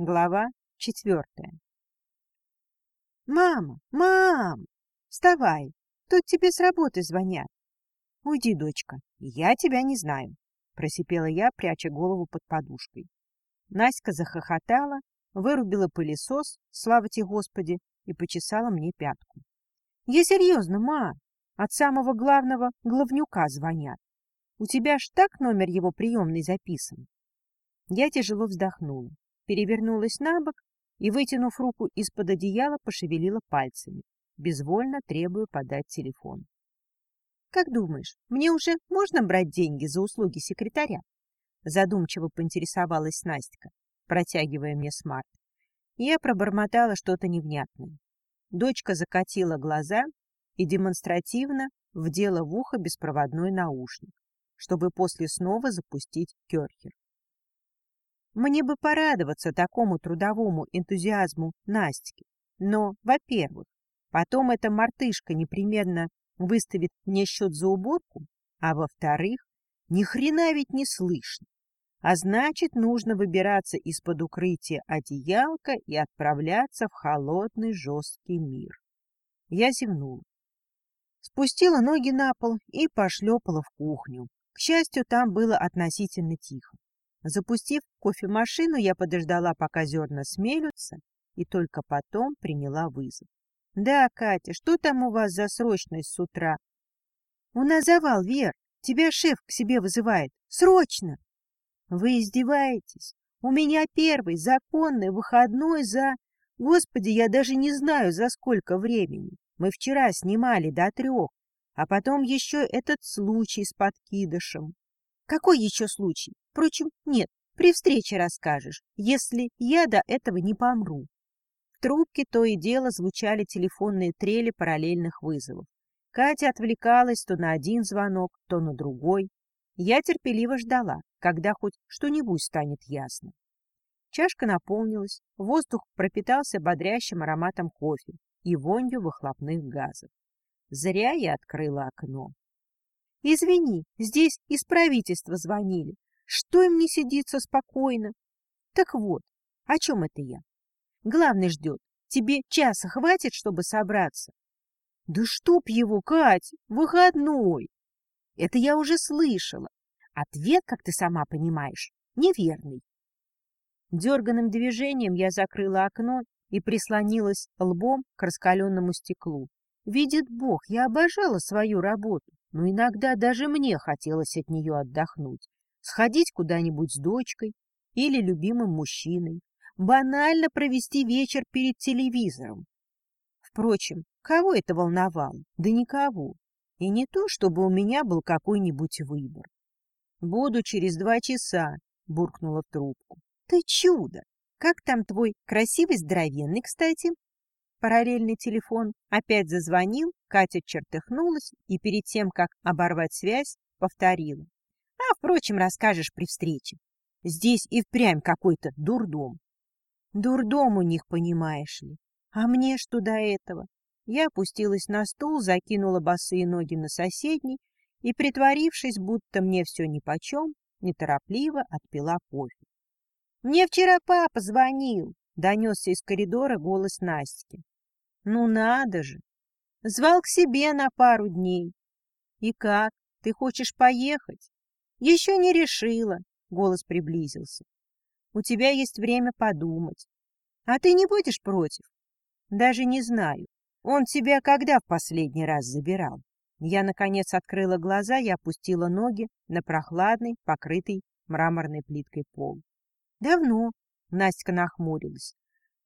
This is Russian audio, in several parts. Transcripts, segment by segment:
Глава четвертая. «Мама! Мам! Вставай! Тут тебе с работы звонят!» «Уйди, дочка, я тебя не знаю!» — просипела я, пряча голову под подушкой. Наська захохотала, вырубила пылесос, слава тебе Господи, и почесала мне пятку. «Я серьезно, ма! От самого главного главнюка звонят. У тебя ж так номер его приемный записан?» Я тяжело вздохнула перевернулась на бок и, вытянув руку из-под одеяла, пошевелила пальцами, безвольно требуя подать телефон. — Как думаешь, мне уже можно брать деньги за услуги секретаря? Задумчиво поинтересовалась Настя, протягивая мне смарт. Я пробормотала что-то невнятное. Дочка закатила глаза и демонстративно вдела в ухо беспроводной наушник, чтобы после снова запустить керхер. Мне бы порадоваться такому трудовому энтузиазму Настики. Но, во-первых, потом эта мартышка непременно выставит мне счет за уборку, а во-вторых, ни хрена ведь не слышно. А значит, нужно выбираться из-под укрытия одеялка и отправляться в холодный жесткий мир. Я зевнула. Спустила ноги на пол и пошлепала в кухню. К счастью, там было относительно тихо. Запустив кофемашину, я подождала, пока зерна смелются, и только потом приняла вызов. — Да, Катя, что там у вас за срочность с утра? — У нас завал, Вер. Тебя шеф к себе вызывает. Срочно! — Вы издеваетесь? У меня первый законный выходной за... Господи, я даже не знаю, за сколько времени. Мы вчера снимали до трех, а потом еще этот случай с подкидышем. Какой еще случай? Впрочем, нет, при встрече расскажешь, если я до этого не помру. В трубке то и дело звучали телефонные трели параллельных вызовов. Катя отвлекалась то на один звонок, то на другой. Я терпеливо ждала, когда хоть что-нибудь станет ясно. Чашка наполнилась, воздух пропитался бодрящим ароматом кофе и вонью выхлопных газов. Зря я открыла окно. Извини, здесь из правительства звонили. Что им не сидится спокойно? Так вот, о чем это я? Главный ждет. Тебе часа хватит, чтобы собраться? Да чтоб его, Кать, выходной. Это я уже слышала. Ответ, как ты сама понимаешь, неверный. Дерганным движением я закрыла окно и прислонилась лбом к раскаленному стеклу. Видит Бог, я обожала свою работу но иногда даже мне хотелось от нее отдохнуть, сходить куда-нибудь с дочкой или любимым мужчиной, банально провести вечер перед телевизором. Впрочем, кого это волновало? Да никого. И не то, чтобы у меня был какой-нибудь выбор. «Буду через два часа», — буркнула в трубку. «Ты чудо! Как там твой красивый здоровенный, кстати?» Параллельный телефон опять зазвонил, Катя чертыхнулась и перед тем, как оборвать связь, повторила. А, впрочем, расскажешь при встрече. Здесь и впрямь какой-то дурдом. Дурдом у них, понимаешь ли. А мне что до этого? Я опустилась на стул, закинула босые ноги на соседний и, притворившись, будто мне все нипочем, неторопливо отпила кофе. — Мне вчера папа звонил, — донесся из коридора голос Настики. Ну надо же! Звал к себе на пару дней. И как? Ты хочешь поехать? Еще не решила. Голос приблизился. У тебя есть время подумать. А ты не будешь против? Даже не знаю. Он тебя когда в последний раз забирал? Я, наконец, открыла глаза и опустила ноги на прохладный, покрытый мраморной плиткой пол. Давно. Настя нахмурилась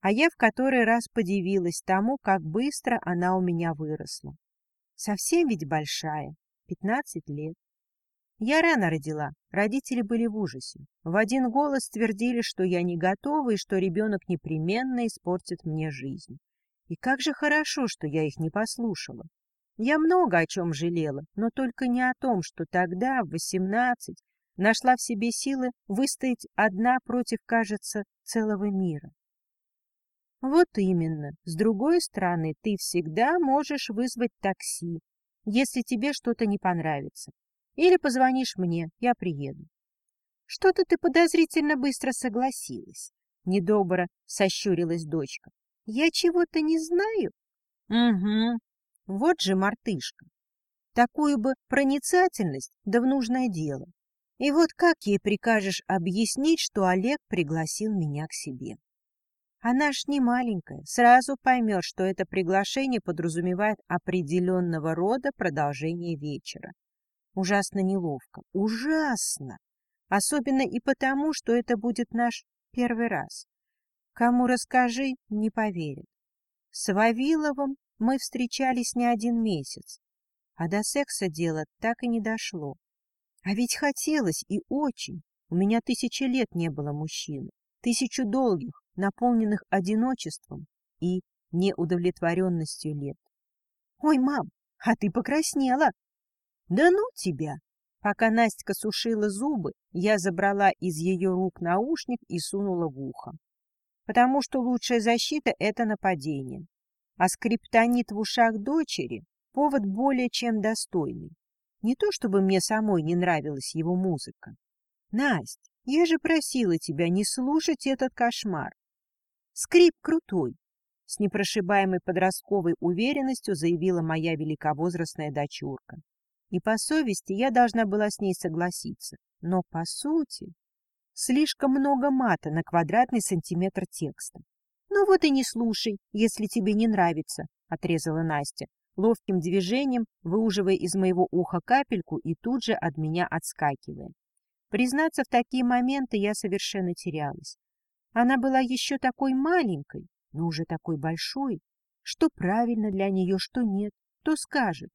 а я в который раз подивилась тому, как быстро она у меня выросла. Совсем ведь большая, пятнадцать лет. Я рано родила, родители были в ужасе. В один голос твердили, что я не готова и что ребенок непременно испортит мне жизнь. И как же хорошо, что я их не послушала. Я много о чем жалела, но только не о том, что тогда, в восемнадцать, нашла в себе силы выстоять одна против, кажется, целого мира. Вот именно. С другой стороны, ты всегда можешь вызвать такси, если тебе что-то не понравится. Или позвонишь мне, я приеду. Что-то ты подозрительно быстро согласилась. — недобро сощурилась дочка. «Я чего-то не знаю?» «Угу, вот же мартышка. Такую бы проницательность, да в нужное дело. И вот как ей прикажешь объяснить, что Олег пригласил меня к себе? Она ж не маленькая, сразу поймет, что это приглашение подразумевает определенного рода продолжение вечера. Ужасно неловко, ужасно! Особенно и потому, что это будет наш первый раз. Кому расскажи, не поверит. С Вавиловым мы встречались не один месяц, а до секса дело так и не дошло. А ведь хотелось и очень. У меня тысячи лет не было мужчины, тысячу долгих, наполненных одиночеством и неудовлетворенностью лет. «Ой, мам, а ты покраснела!» «Да ну тебя!» Пока Настя сушила зубы, я забрала из ее рук наушник и сунула в ухо. Потому что лучшая защита — это нападение. А скриптонит в ушах дочери — повод более чем достойный. Не то чтобы мне самой не нравилась его музыка. Настя, я же просила тебя не слушать этот кошмар. Скрип крутой, с непрошибаемой подростковой уверенностью заявила моя великовозрастная дочурка. И по совести я должна была с ней согласиться. Но по сути... Слишком много мата на квадратный сантиметр текста. «Ну вот и не слушай, если тебе не нравится», — отрезала Настя, ловким движением выуживая из моего уха капельку и тут же от меня отскакивая. Признаться, в такие моменты я совершенно терялась. Она была еще такой маленькой, но уже такой большой, что правильно для нее, что нет, кто скажет.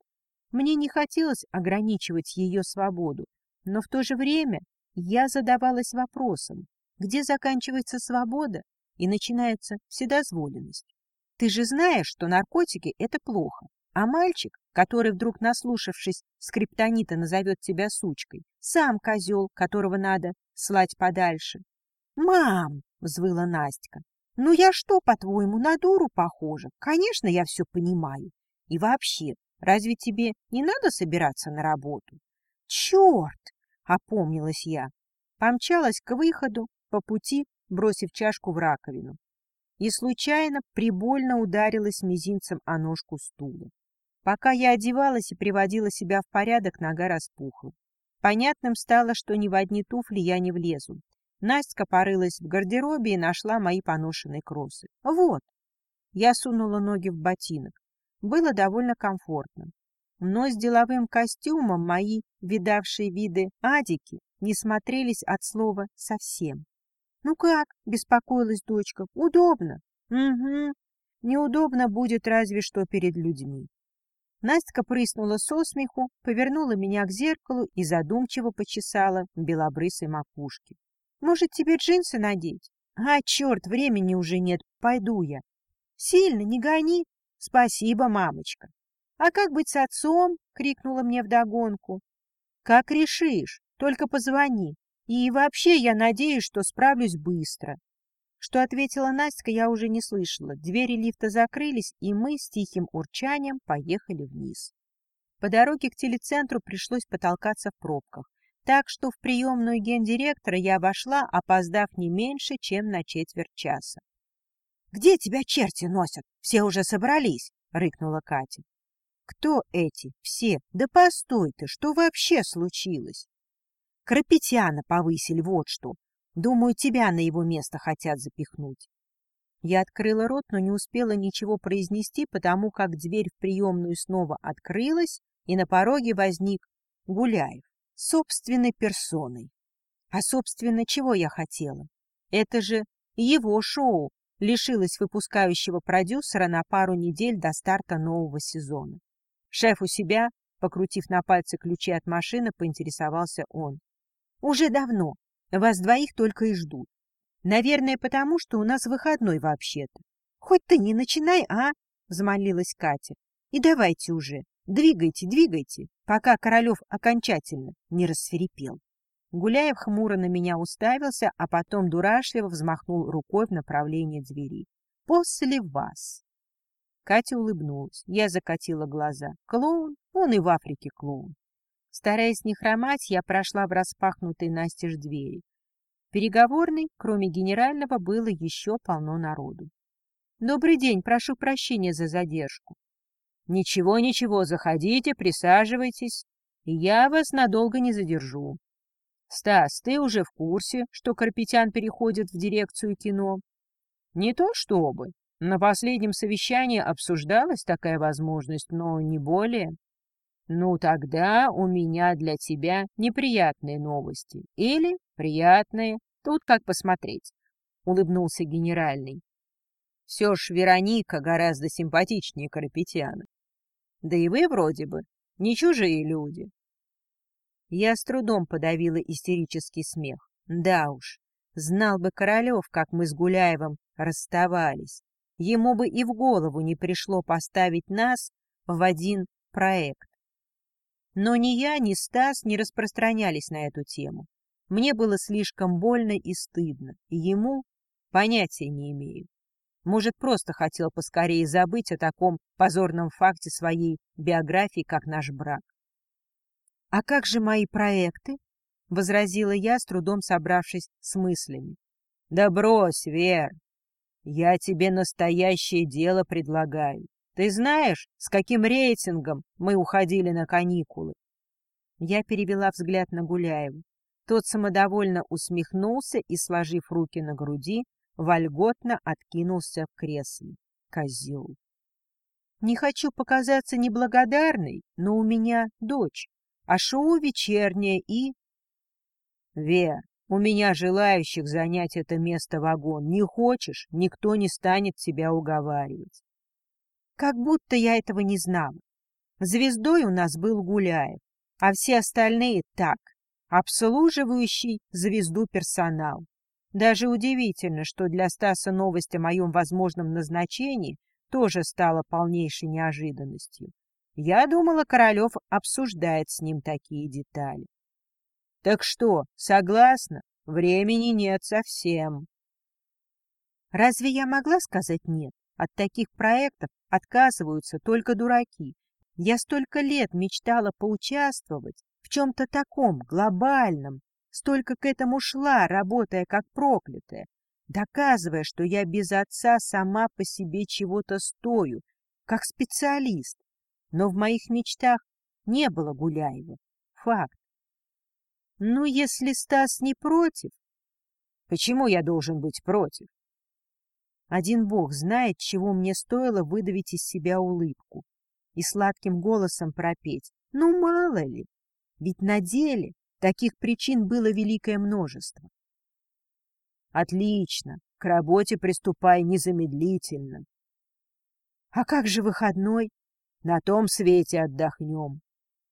Мне не хотелось ограничивать ее свободу, но в то же время я задавалась вопросом, где заканчивается свобода и начинается вседозволенность. Ты же знаешь, что наркотики — это плохо, а мальчик, который вдруг наслушавшись скриптонита назовет тебя сучкой, сам козел, которого надо слать подальше. «Мам!» — взвыла Настя. «Ну я что, по-твоему, на дуру похожа? Конечно, я все понимаю. И вообще, разве тебе не надо собираться на работу?» «Черт!» — опомнилась я. Помчалась к выходу, по пути бросив чашку в раковину. И случайно прибольно ударилась мизинцем о ножку стула. Пока я одевалась и приводила себя в порядок, нога распухла. Понятным стало, что ни в одни туфли я не влезу. Настя порылась в гардеробе и нашла мои поношенные кроссы. Вот. Я сунула ноги в ботинок. Было довольно комфортно. Но с деловым костюмом мои видавшие виды адики не смотрелись от слова совсем. «Ну как?» — беспокоилась дочка. «Удобно». «Угу. Неудобно будет разве что перед людьми». Настя прыснула со смеху, повернула меня к зеркалу и задумчиво почесала белобрысой макушки. «Может, тебе джинсы надеть?» «А, черт, времени уже нет, пойду я». «Сильно, не гони». «Спасибо, мамочка». «А как быть с отцом?» — крикнула мне вдогонку. «Как решишь, только позвони. И вообще я надеюсь, что справлюсь быстро. Что ответила Настя, я уже не слышала. Двери лифта закрылись, и мы с тихим урчанием поехали вниз. По дороге к телецентру пришлось потолкаться в пробках, так что в приемную гендиректора я вошла, опоздав не меньше, чем на четверть часа. — Где тебя черти носят? Все уже собрались, — рыкнула Катя. — Кто эти все? Да постой ты, что вообще случилось? Крапетяна повысили, вот что. Думаю, тебя на его место хотят запихнуть. Я открыла рот, но не успела ничего произнести, потому как дверь в приемную снова открылась, и на пороге возник Гуляев, собственной персоной. А, собственно, чего я хотела? Это же его шоу лишилось выпускающего продюсера на пару недель до старта нового сезона. Шеф у себя, покрутив на пальце ключи от машины, поинтересовался он. Уже давно. Вас двоих только и ждут. Наверное, потому что у нас выходной вообще-то. Хоть ты не начинай, а? Взмолилась Катя. И давайте уже. Двигайте, двигайте, пока Королев окончательно не рассверепел. Гуляев хмуро на меня уставился, а потом дурашливо взмахнул рукой в направлении двери. «После вас!» Катя улыбнулась. Я закатила глаза. «Клоун? Он и в Африке клоун. Стараясь не хромать, я прошла в распахнутые настежь двери. переговорной, кроме генерального, было еще полно народу. «Добрый день, прошу прощения за задержку». «Ничего, ничего, заходите, присаживайтесь, я вас надолго не задержу. Стас, ты уже в курсе, что Карпетян переходит в дирекцию кино?» «Не то чтобы. На последнем совещании обсуждалась такая возможность, но не более». «Ну, тогда у меня для тебя неприятные новости. Или приятные. Тут как посмотреть», — улыбнулся генеральный. «Все ж Вероника гораздо симпатичнее Карапетяна. Да и вы вроде бы не чужие люди». Я с трудом подавила истерический смех. Да уж, знал бы Королев, как мы с Гуляевым расставались. Ему бы и в голову не пришло поставить нас в один проект. Но ни я, ни Стас не распространялись на эту тему. Мне было слишком больно и стыдно, и ему понятия не имею. Может, просто хотел поскорее забыть о таком позорном факте своей биографии, как наш брак. — А как же мои проекты? — возразила я, с трудом собравшись с мыслями. — Да брось, Вер, я тебе настоящее дело предлагаю. Ты знаешь, с каким рейтингом мы уходили на каникулы? Я перевела взгляд на Гуляева. Тот самодовольно усмехнулся и, сложив руки на груди, вольготно откинулся в кресле. Козел. Не хочу показаться неблагодарной, но у меня дочь, а шоу вечернее и... Вер, у меня желающих занять это место вагон. Не хочешь, никто не станет тебя уговаривать. Как будто я этого не знала. Звездой у нас был Гуляев, а все остальные так, обслуживающий звезду персонал. Даже удивительно, что для Стаса новость о моем возможном назначении тоже стала полнейшей неожиданностью. Я думала, Королев обсуждает с ним такие детали. Так что, согласна? Времени нет совсем. Разве я могла сказать нет? От таких проектов отказываются только дураки. Я столько лет мечтала поучаствовать в чем-то таком глобальном, столько к этому шла, работая как проклятая, доказывая, что я без отца сама по себе чего-то стою, как специалист. Но в моих мечтах не было Гуляева. Факт. Ну, если Стас не против... Почему я должен быть против? Один бог знает, чего мне стоило выдавить из себя улыбку и сладким голосом пропеть. Ну, мало ли, ведь на деле таких причин было великое множество. Отлично, к работе приступай незамедлительно. А как же выходной? На том свете отдохнем.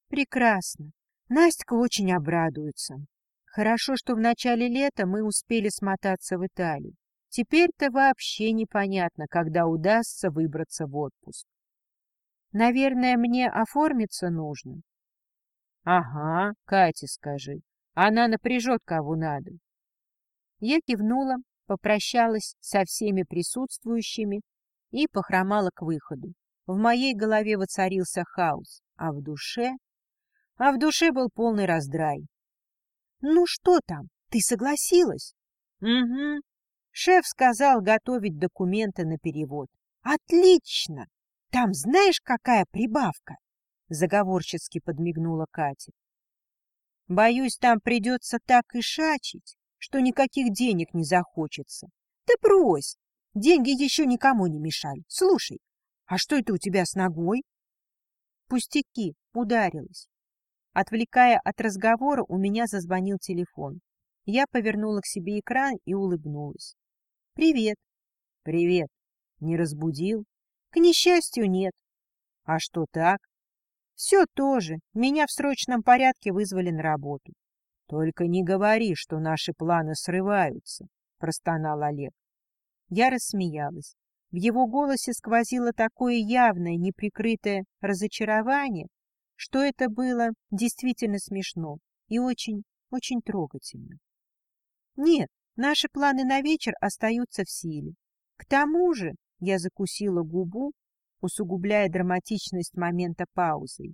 Прекрасно. Настя очень обрадуется. Хорошо, что в начале лета мы успели смотаться в Италию. Теперь-то вообще непонятно, когда удастся выбраться в отпуск. Наверное, мне оформиться нужно. Ага, Кате скажи. Она напряжет, кого надо. Я кивнула, попрощалась со всеми присутствующими и похромала к выходу. В моей голове воцарился хаос, а в душе... А в душе был полный раздрай. — Ну что там, ты согласилась? — Угу, Шеф сказал готовить документы на перевод. Отлично! Там знаешь, какая прибавка? Заговорчески подмигнула Катя. Боюсь, там придется так и шачить, что никаких денег не захочется. Ты брось! Деньги еще никому не мешали. Слушай, а что это у тебя с ногой? Пустяки, ударилась. Отвлекая от разговора, у меня зазвонил телефон. Я повернула к себе экран и улыбнулась. «Привет». «Привет. Не разбудил?» «К несчастью, нет». «А что так?» «Все тоже. Меня в срочном порядке вызвали на работу». «Только не говори, что наши планы срываются», — простонал Олег. Я рассмеялась. В его голосе сквозило такое явное, неприкрытое разочарование, что это было действительно смешно и очень, очень трогательно. Нет, Наши планы на вечер остаются в силе. К тому же я закусила губу, усугубляя драматичность момента паузой.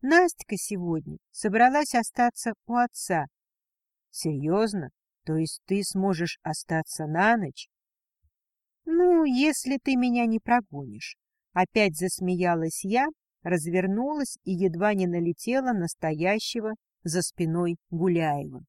Настя сегодня собралась остаться у отца. Серьезно? То есть ты сможешь остаться на ночь? Ну, если ты меня не прогонишь. Опять засмеялась я, развернулась и едва не налетела настоящего за спиной Гуляева.